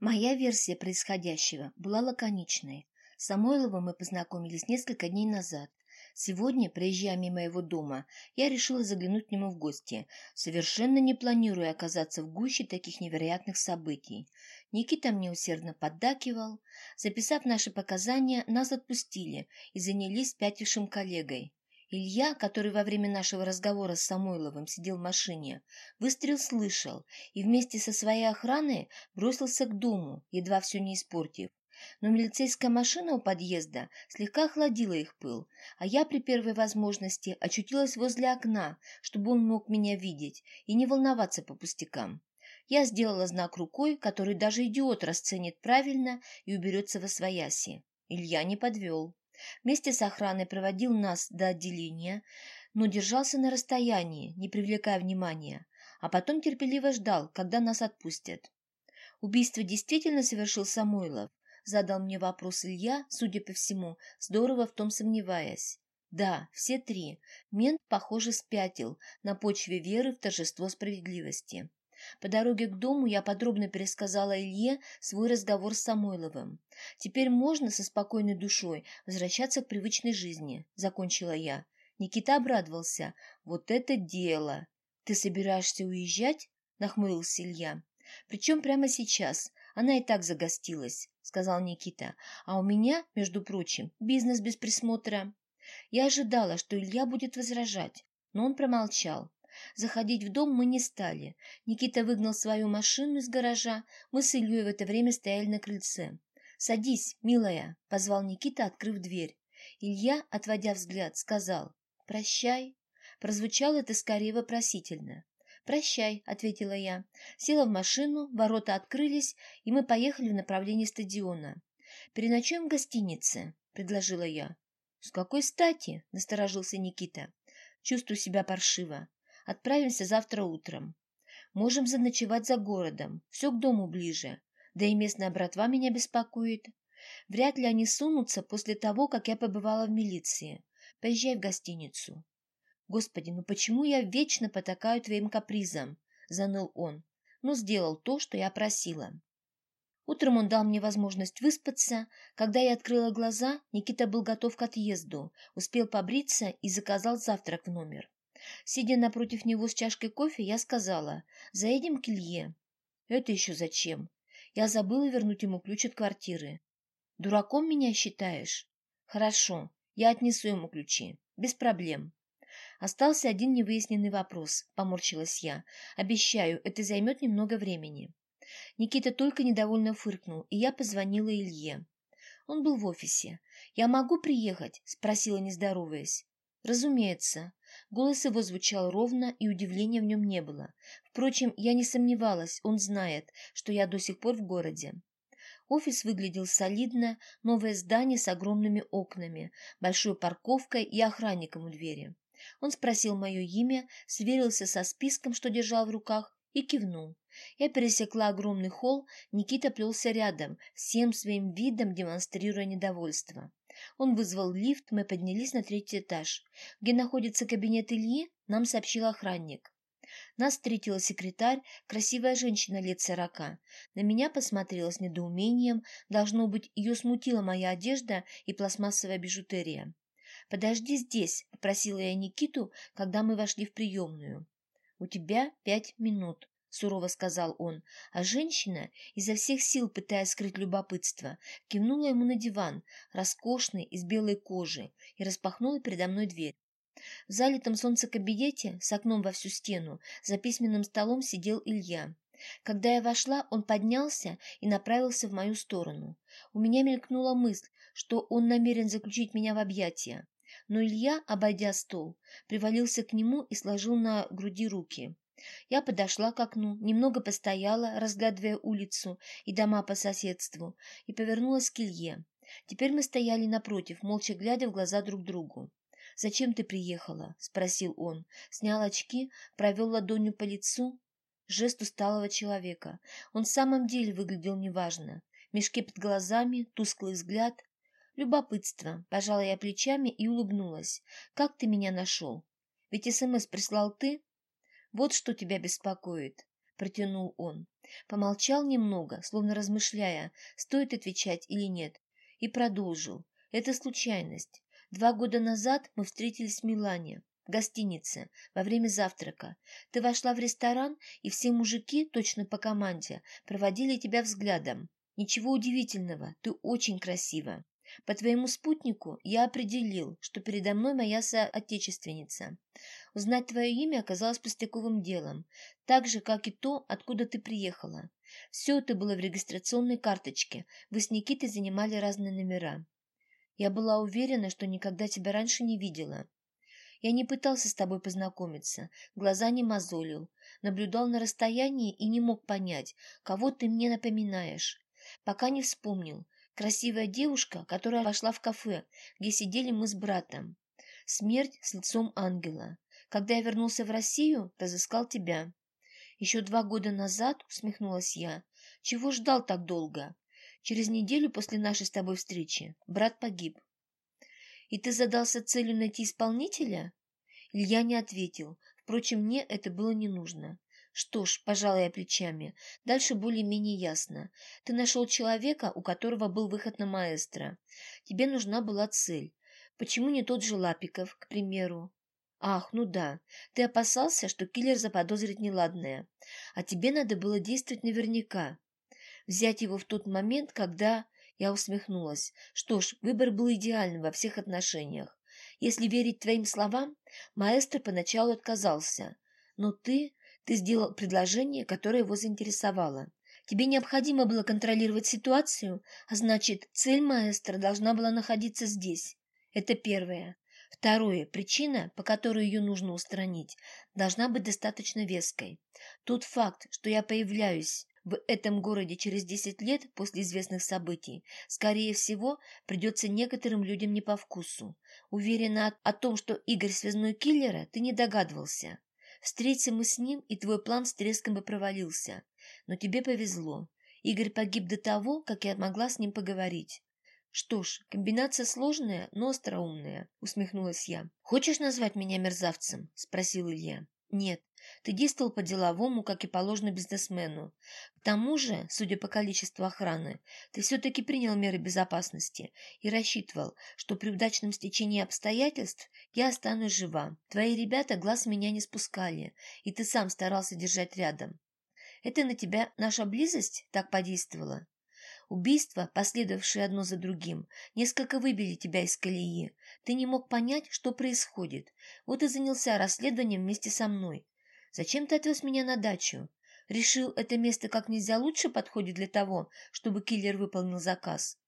Моя версия происходящего была лаконичной. С Самойловым мы познакомились несколько дней назад. Сегодня, проезжая мимо его дома, я решила заглянуть к нему в гости, совершенно не планируя оказаться в гуще таких невероятных событий. Никита мне усердно поддакивал. Записав наши показания, нас отпустили и занялись пятившим коллегой. Илья, который во время нашего разговора с Самойловым сидел в машине, выстрел слышал и вместе со своей охраной бросился к дому, едва все не испортив. Но милицейская машина у подъезда слегка охладила их пыл, а я при первой возможности очутилась возле окна, чтобы он мог меня видеть и не волноваться по пустякам. Я сделала знак рукой, который даже идиот расценит правильно и уберется во свояси. Илья не подвел. Вместе с охраной проводил нас до отделения, но держался на расстоянии, не привлекая внимания, а потом терпеливо ждал, когда нас отпустят. Убийство действительно совершил Самойлов? Задал мне вопрос Илья, судя по всему, здорово в том сомневаясь. Да, все три. Мент, похоже, спятил на почве веры в торжество справедливости. По дороге к дому я подробно пересказала Илье свой разговор с Самойловым. Теперь можно со спокойной душой возвращаться к привычной жизни, закончила я. Никита обрадовался. Вот это дело! Ты собираешься уезжать? Нахмурился Илья. Причем прямо сейчас. Она и так загостилась, сказал Никита. А у меня, между прочим, бизнес без присмотра. Я ожидала, что Илья будет возражать, но он промолчал. Заходить в дом мы не стали. Никита выгнал свою машину из гаража. Мы с Ильей в это время стояли на крыльце. «Садись, милая», — позвал Никита, открыв дверь. Илья, отводя взгляд, сказал «Прощай». Прозвучало это скорее вопросительно. «Прощай», — ответила я. Села в машину, ворота открылись, и мы поехали в направлении стадиона. «Переночуем в гостинице», — предложила я. «С какой стати?» — насторожился Никита. «Чувствую себя паршиво. Отправимся завтра утром. Можем заночевать за городом, все к дому ближе. Да и местная братва меня беспокоит. Вряд ли они сунутся после того, как я побывала в милиции. Поезжай в гостиницу. Господи, ну почему я вечно потакаю твоим капризам? Заныл он. Но сделал то, что я просила. Утром он дал мне возможность выспаться. Когда я открыла глаза, Никита был готов к отъезду, успел побриться и заказал завтрак в номер. Сидя напротив него с чашкой кофе, я сказала, «Заедем к Илье». «Это еще зачем?» Я забыла вернуть ему ключ от квартиры. «Дураком меня считаешь?» «Хорошо, я отнесу ему ключи. Без проблем». Остался один невыясненный вопрос, поморщилась я. Обещаю, это займет немного времени. Никита только недовольно фыркнул, и я позвонила Илье. Он был в офисе. «Я могу приехать?» — спросила, не здороваясь. «Разумеется». Голос его звучал ровно, и удивления в нем не было. Впрочем, я не сомневалась, он знает, что я до сих пор в городе. Офис выглядел солидно, новое здание с огромными окнами, большой парковкой и охранником у двери. Он спросил мое имя, сверился со списком, что держал в руках, и кивнул. Я пересекла огромный холл, Никита плелся рядом, всем своим видом демонстрируя недовольство. Он вызвал лифт, мы поднялись на третий этаж. Где находится кабинет Ильи, нам сообщил охранник. Нас встретила секретарь, красивая женщина лет сорока. На меня посмотрела с недоумением, должно быть, ее смутила моя одежда и пластмассовая бижутерия. «Подожди здесь», — попросила я Никиту, когда мы вошли в приемную. «У тебя пять минут», — сурово сказал он, а женщина, изо всех сил пытаясь скрыть любопытство, кивнула ему на диван, роскошный, из белой кожи, и распахнула передо мной дверь. В залитом солнце кабинете, с окном во всю стену, за письменным столом сидел Илья. Когда я вошла, он поднялся и направился в мою сторону. У меня мелькнула мысль, что он намерен заключить меня в объятия. Но Илья, обойдя стол, привалился к нему и сложил на груди руки. Я подошла к окну, немного постояла, разглядывая улицу и дома по соседству, и повернулась к Илье. Теперь мы стояли напротив, молча глядя в глаза друг другу. «Зачем ты приехала?» — спросил он. Снял очки, провел ладонью по лицу. Жест усталого человека. Он в самом деле выглядел неважно. Мешки под глазами, тусклый взгляд, Любопытство. Пожала я плечами и улыбнулась. Как ты меня нашел? Ведь СМС прислал ты? Вот что тебя беспокоит, протянул он. Помолчал немного, словно размышляя, стоит отвечать или нет, и продолжил. Это случайность. Два года назад мы встретились в Милане, в гостинице, во время завтрака. Ты вошла в ресторан, и все мужики, точно по команде, проводили тебя взглядом. Ничего удивительного, ты очень красива. По твоему спутнику я определил, что передо мной моя соотечественница. Узнать твое имя оказалось пустяковым делом, так же, как и то, откуда ты приехала. Все это было в регистрационной карточке, вы с Никитой занимали разные номера. Я была уверена, что никогда тебя раньше не видела. Я не пытался с тобой познакомиться, глаза не мозолил, наблюдал на расстоянии и не мог понять, кого ты мне напоминаешь. Пока не вспомнил. Красивая девушка, которая вошла в кафе, где сидели мы с братом. Смерть с лицом ангела. Когда я вернулся в Россию, разыскал тебя. Еще два года назад, усмехнулась я, чего ждал так долго? Через неделю после нашей с тобой встречи брат погиб. И ты задался целью найти исполнителя? Илья не ответил. Впрочем, мне это было не нужно. Что ж, пожалуй, я плечами. Дальше более-менее ясно. Ты нашел человека, у которого был выход на маэстро. Тебе нужна была цель. Почему не тот же Лапиков, к примеру? Ах, ну да. Ты опасался, что киллер заподозрит неладное. А тебе надо было действовать наверняка. Взять его в тот момент, когда... Я усмехнулась. Что ж, выбор был идеальным во всех отношениях. Если верить твоим словам, маэстро поначалу отказался. Но ты... Ты сделал предложение, которое его заинтересовало. Тебе необходимо было контролировать ситуацию, а значит, цель маэстро должна была находиться здесь. Это первое. Второе. Причина, по которой ее нужно устранить, должна быть достаточно веской. Тот факт, что я появляюсь в этом городе через 10 лет после известных событий, скорее всего, придется некоторым людям не по вкусу. Уверена о том, что Игорь связной киллера, ты не догадывался. Встретимся мы с ним, и твой план с треском бы провалился. Но тебе повезло. Игорь погиб до того, как я могла с ним поговорить. Что ж, комбинация сложная, но остроумная, усмехнулась я. Хочешь назвать меня мерзавцем? Спросил Илья. Нет, ты действовал по-деловому, как и положено бизнесмену. К тому же, судя по количеству охраны, ты все-таки принял меры безопасности и рассчитывал, что при удачном стечении обстоятельств я останусь жива. Твои ребята глаз меня не спускали, и ты сам старался держать рядом. Это на тебя наша близость так подействовала? Убийства, последовавшие одно за другим, несколько выбили тебя из колеи. Ты не мог понять, что происходит. Вот и занялся расследованием вместе со мной. Зачем ты отвез меня на дачу? Решил, это место как нельзя лучше подходит для того, чтобы киллер выполнил заказ.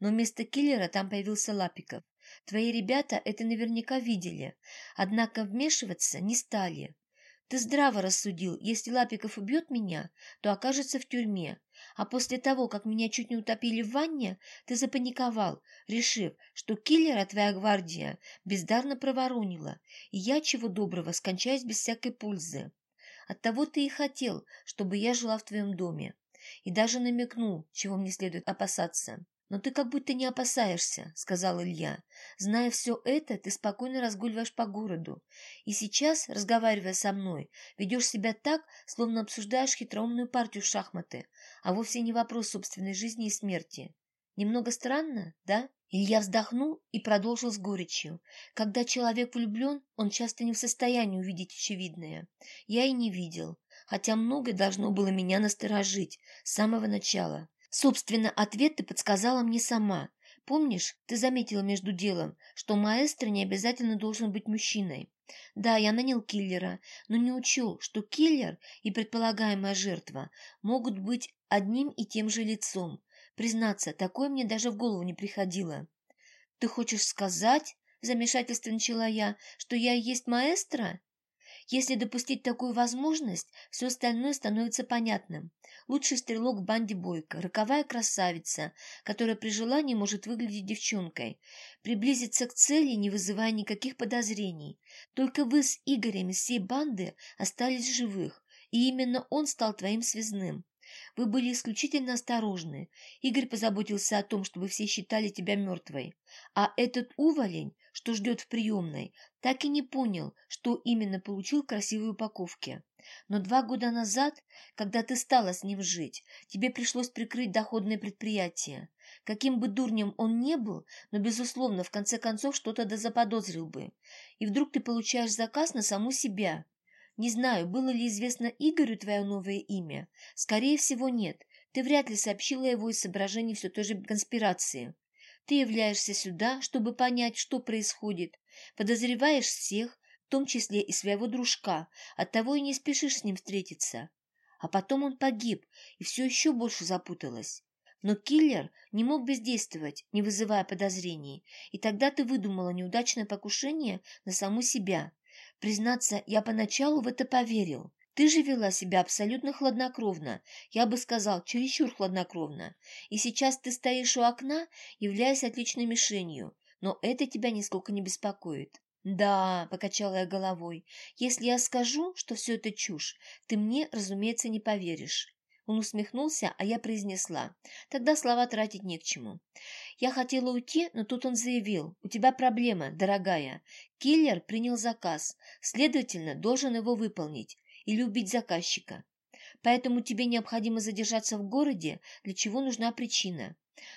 Но вместо киллера там появился Лапиков. Твои ребята это наверняка видели, однако вмешиваться не стали. Ты здраво рассудил, если Лапиков убьет меня, то окажется в тюрьме, а после того, как меня чуть не утопили в ванне, ты запаниковал, решив, что киллера твоя гвардия бездарно проворонила, и я, чего доброго, скончаюсь без всякой пользы. Оттого ты и хотел, чтобы я жила в твоем доме, и даже намекнул, чего мне следует опасаться. «Но ты как будто не опасаешься», — сказал Илья. «Зная все это, ты спокойно разгуливаешь по городу. И сейчас, разговаривая со мной, ведешь себя так, словно обсуждаешь хитроумную партию в шахматы, а вовсе не вопрос собственной жизни и смерти. Немного странно, да?» Илья вздохнул и продолжил с горечью. «Когда человек влюблен, он часто не в состоянии увидеть очевидное. Я и не видел, хотя многое должно было меня насторожить с самого начала». Собственно, ответ ты подсказала мне сама. Помнишь, ты заметила между делом, что маэстро не обязательно должен быть мужчиной. Да, я нанял киллера, но не учел, что киллер и предполагаемая жертва могут быть одним и тем же лицом. Признаться, такое мне даже в голову не приходило. Ты хочешь сказать, в замешательстве начала я, что я есть маэстро? Если допустить такую возможность, все остальное становится понятным. Лучший стрелок в банде Бойко, роковая красавица, которая при желании может выглядеть девчонкой, приблизиться к цели, не вызывая никаких подозрений. Только вы с Игорем из всей банды остались живых, и именно он стал твоим связным. Вы были исключительно осторожны. Игорь позаботился о том, чтобы все считали тебя мертвой. А этот уволень, что ждет в приемной, так и не понял, что именно получил в красивой упаковке. Но два года назад, когда ты стала с ним жить, тебе пришлось прикрыть доходное предприятие. Каким бы дурнем он не был, но, безусловно, в конце концов что-то дозаподозрил бы. И вдруг ты получаешь заказ на саму себя. Не знаю, было ли известно Игорю твое новое имя. Скорее всего, нет. Ты вряд ли сообщила его из соображений все той же конспирации. Ты являешься сюда, чтобы понять, что происходит. Подозреваешь всех, в том числе и своего дружка, оттого и не спешишь с ним встретиться. А потом он погиб, и все еще больше запуталось. Но киллер не мог бездействовать, не вызывая подозрений, и тогда ты выдумала неудачное покушение на саму себя. Признаться, я поначалу в это поверил. Ты же вела себя абсолютно хладнокровно, я бы сказал, чересчур хладнокровно. И сейчас ты стоишь у окна, являясь отличной мишенью, но это тебя нисколько не беспокоит. «Да», — покачала я головой, — «если я скажу, что все это чушь, ты мне, разумеется, не поверишь». Он усмехнулся, а я произнесла. Тогда слова тратить не к чему. Я хотела уйти, но тут он заявил. «У тебя проблема, дорогая. Киллер принял заказ, следовательно, должен его выполнить или убить заказчика. Поэтому тебе необходимо задержаться в городе, для чего нужна причина.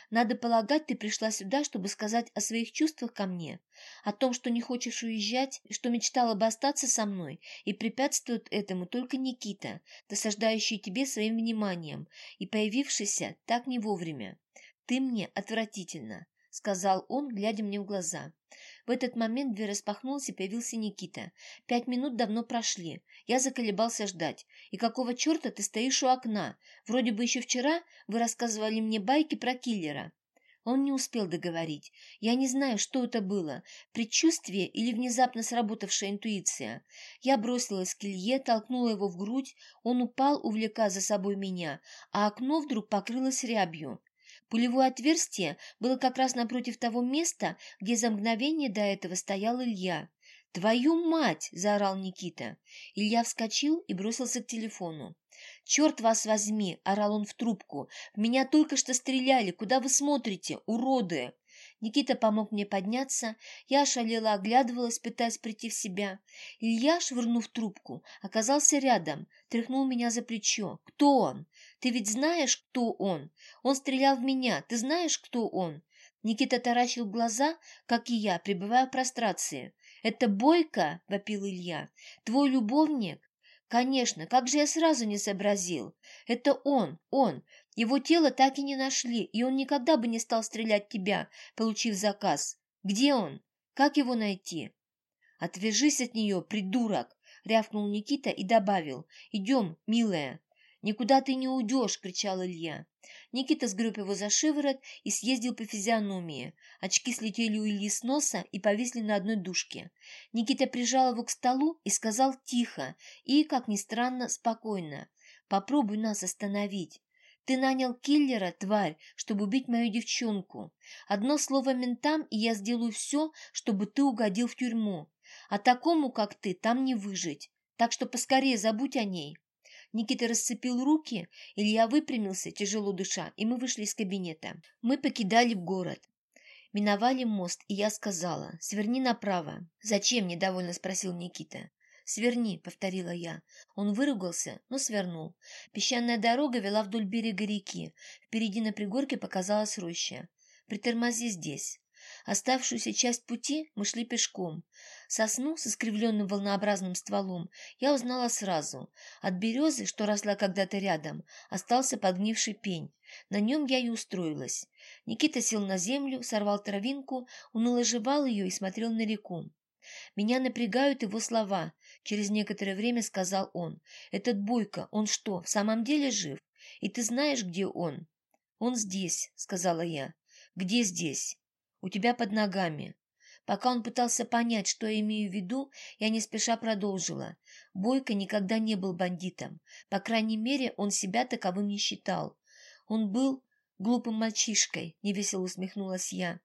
Надо полагать, ты пришла сюда, чтобы сказать о своих чувствах ко мне, о том, что не хочешь уезжать, что мечтала бы остаться со мной, и препятствует этому только Никита, досаждающий тебе своим вниманием и появившийся так не вовремя. Ты мне отвратительно, — сказал он, глядя мне в глаза. В этот момент дверь распахнулась и появился Никита. Пять минут давно прошли. Я заколебался ждать. И какого черта ты стоишь у окна? Вроде бы еще вчера вы рассказывали мне байки про киллера. Он не успел договорить. Я не знаю, что это было, предчувствие или внезапно сработавшая интуиция. Я бросилась к Илье, толкнула его в грудь, он упал, увлекая за собой меня, а окно вдруг покрылось рябью. Пулевое отверстие было как раз напротив того места, где за мгновение до этого стоял Илья. «Твою мать!» – заорал Никита. Илья вскочил и бросился к телефону. «Черт вас возьми!» – орал он в трубку. «В меня только что стреляли! Куда вы смотрите, уроды?» Никита помог мне подняться. Я ошалела, оглядывалась, пытаясь прийти в себя. Илья, швырнув трубку, оказался рядом, тряхнул меня за плечо. «Кто он? Ты ведь знаешь, кто он? Он стрелял в меня. Ты знаешь, кто он?» Никита таращил глаза, как и я, пребывая в прострации. «Это Бойко?» — вопил Илья. «Твой любовник?» «Конечно, как же я сразу не сообразил? Это он, он. Его тело так и не нашли, и он никогда бы не стал стрелять тебя, получив заказ. Где он? Как его найти?» «Отвяжись от нее, придурок!» — рявкнул Никита и добавил. «Идем, милая». «Никуда ты не уйдешь!» — кричал Илья. Никита сгреб его за шиворот и съездил по физиономии. Очки слетели у Ильи с носа и повисли на одной дужке. Никита прижал его к столу и сказал тихо и, как ни странно, спокойно. «Попробуй нас остановить. Ты нанял киллера, тварь, чтобы убить мою девчонку. Одно слово ментам, и я сделаю все, чтобы ты угодил в тюрьму. А такому, как ты, там не выжить. Так что поскорее забудь о ней». Никита расцепил руки, Илья выпрямился, тяжело дыша, и мы вышли из кабинета. Мы покидали город. Миновали мост, и я сказала, «Сверни направо». «Зачем?» – недовольно спросил Никита. «Сверни», — повторила я. Он выругался, но свернул. Песчаная дорога вела вдоль берега реки. Впереди на пригорке показалась роща. «Притормози здесь». Оставшуюся часть пути мы шли пешком. Сосну с искривленным волнообразным стволом я узнала сразу. От березы, что росла когда-то рядом, остался подгнивший пень. На нем я и устроилась. Никита сел на землю, сорвал травинку, уныло жевал ее и смотрел на реку. Меня напрягают его слова. Через некоторое время сказал он. Этот Бойко, он что, в самом деле жив? И ты знаешь, где он? Он здесь, сказала я. Где здесь? У тебя под ногами. Пока он пытался понять, что я имею в виду, я не спеша продолжила. Бойко никогда не был бандитом. По крайней мере, он себя таковым не считал. Он был глупым мальчишкой, невесело усмехнулась я.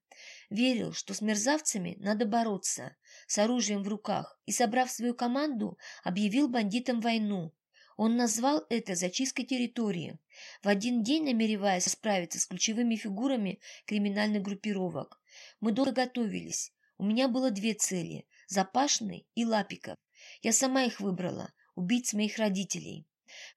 Верил, что с мерзавцами надо бороться, с оружием в руках, и, собрав свою команду, объявил бандитам войну. Он назвал это зачисткой территории, в один день намереваясь справиться с ключевыми фигурами криминальных группировок. Мы долго готовились. У меня было две цели – Запашный и Лапиков. Я сама их выбрала. убийц моих родителей.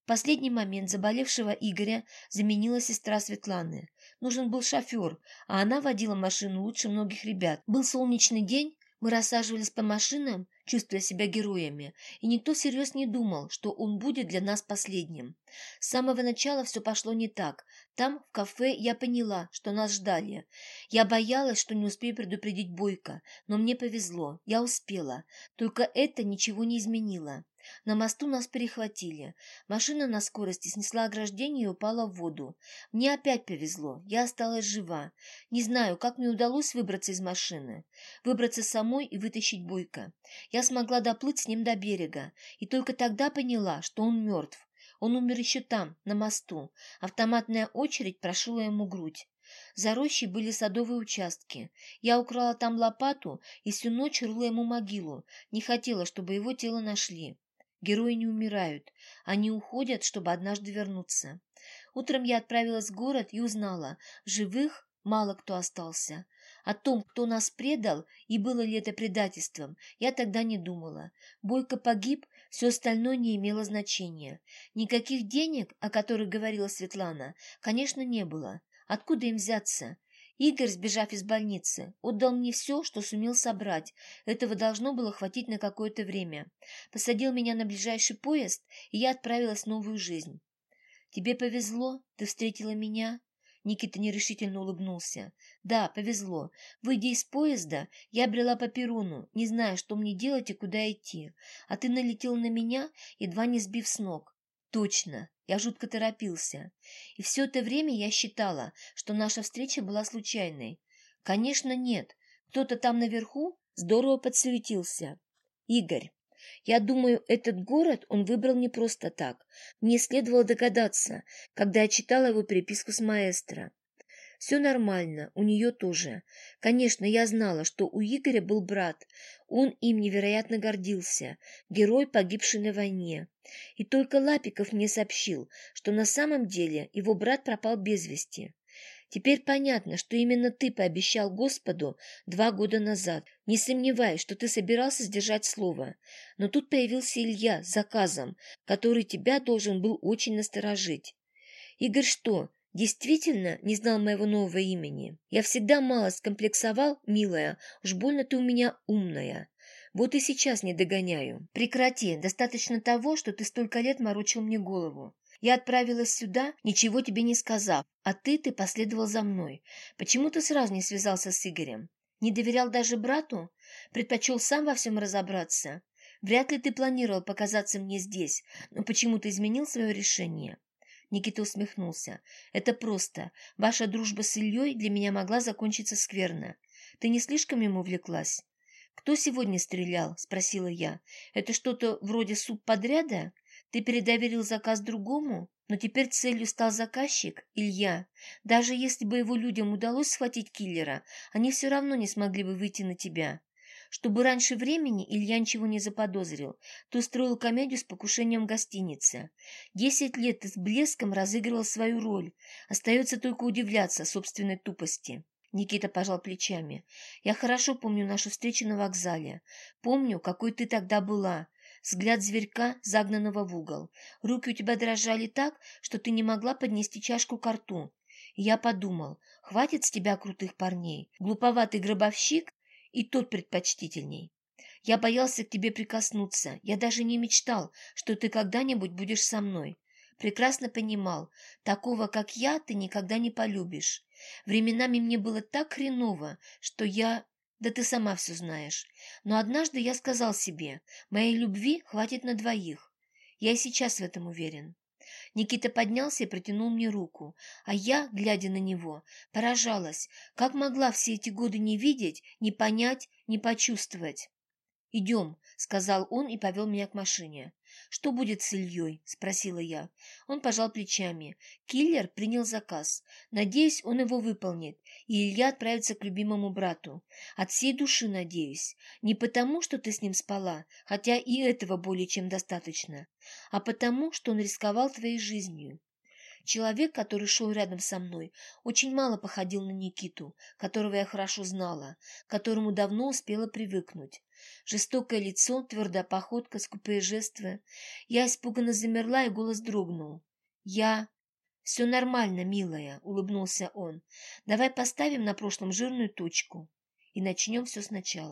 В последний момент заболевшего Игоря заменила сестра Светланы. Нужен был шофер, а она водила машину лучше многих ребят. Был солнечный день, мы рассаживались по машинам, чувствуя себя героями, и никто всерьез не думал, что он будет для нас последним. С самого начала все пошло не так. Там, в кафе, я поняла, что нас ждали. Я боялась, что не успею предупредить Бойко, но мне повезло, я успела. Только это ничего не изменило. На мосту нас перехватили. Машина на скорости снесла ограждение и упала в воду. Мне опять повезло. Я осталась жива. Не знаю, как мне удалось выбраться из машины. Выбраться самой и вытащить Буйка. Я смогла доплыть с ним до берега. И только тогда поняла, что он мертв. Он умер еще там, на мосту. Автоматная очередь прошила ему грудь. За рощей были садовые участки. Я украла там лопату и всю ночь рыла ему могилу. Не хотела, чтобы его тело нашли. Герои не умирают. Они уходят, чтобы однажды вернуться. Утром я отправилась в город и узнала, живых мало кто остался. О том, кто нас предал и было ли это предательством, я тогда не думала. Бойко погиб, все остальное не имело значения. Никаких денег, о которых говорила Светлана, конечно, не было. Откуда им взяться? Игорь, сбежав из больницы, отдал мне все, что сумел собрать. Этого должно было хватить на какое-то время. Посадил меня на ближайший поезд, и я отправилась в новую жизнь. «Тебе повезло? Ты встретила меня?» Никита нерешительно улыбнулся. «Да, повезло. Выйдя из поезда, я брела по перрону, не зная, что мне делать и куда идти. А ты налетел на меня, едва не сбив с ног. Точно, я жутко торопился. И все это время я считала, что наша встреча была случайной. Конечно, нет. Кто-то там наверху здорово подсуетился. Игорь. Я думаю, этот город он выбрал не просто так. Мне следовало догадаться, когда я читала его переписку с маэстро. Все нормально, у нее тоже. Конечно, я знала, что у Игоря был брат. Он им невероятно гордился. Герой, погибший на войне. И только Лапиков мне сообщил, что на самом деле его брат пропал без вести. Теперь понятно, что именно ты пообещал Господу два года назад. Не сомневаюсь, что ты собирался сдержать слово. Но тут появился Илья с заказом, который тебя должен был очень насторожить. Игорь что, Действительно не знал моего нового имени. Я всегда мало скомплексовал, милая, уж больно ты у меня умная. Вот и сейчас не догоняю. Прекрати, достаточно того, что ты столько лет морочил мне голову. Я отправилась сюда, ничего тебе не сказав, а ты ты последовал за мной. Почему ты сразу не связался с Игорем? Не доверял даже брату? Предпочел сам во всем разобраться? Вряд ли ты планировал показаться мне здесь, но почему-то изменил свое решение. Никита усмехнулся. «Это просто. Ваша дружба с Ильей для меня могла закончиться скверно. Ты не слишком ему увлеклась?» «Кто сегодня стрелял?» – спросила я. «Это что-то вроде субподряда? Ты передоверил заказ другому?» Но теперь целью стал заказчик, Илья. Даже если бы его людям удалось схватить киллера, они все равно не смогли бы выйти на тебя. Чтобы раньше времени Илья ничего не заподозрил, то устроил комедию с покушением гостиницы. Десять лет ты с блеском разыгрывал свою роль. Остается только удивляться собственной тупости. Никита пожал плечами. «Я хорошо помню нашу встречу на вокзале. Помню, какой ты тогда была. Взгляд зверька, загнанного в угол. Руки у тебя дрожали так, что ты не могла поднести чашку к рту. Я подумал, хватит с тебя крутых парней. Глуповатый гробовщик и тот предпочтительней. Я боялся к тебе прикоснуться. Я даже не мечтал, что ты когда-нибудь будешь со мной. Прекрасно понимал, такого, как я, ты никогда не полюбишь. Временами мне было так хреново, что я... Да ты сама все знаешь. Но однажды я сказал себе, моей любви хватит на двоих. Я и сейчас в этом уверен. Никита поднялся и протянул мне руку, а я, глядя на него, поражалась, как могла все эти годы не видеть, не понять, не почувствовать. «Идем», — сказал он и повел меня к машине. «Что будет с Ильей?» — спросила я. Он пожал плечами. Киллер принял заказ. Надеюсь, он его выполнит, и Илья отправится к любимому брату. От всей души надеюсь. Не потому, что ты с ним спала, хотя и этого более чем достаточно, а потому, что он рисковал твоей жизнью. Человек, который шел рядом со мной, очень мало походил на Никиту, которого я хорошо знала, к которому давно успела привыкнуть. Жестокое лицо, твердая походка, скупые жесты. Я испуганно замерла, и голос дрогнул. «Я...» «Все нормально, милая», — улыбнулся он. «Давай поставим на прошлом жирную точку и начнем все сначала».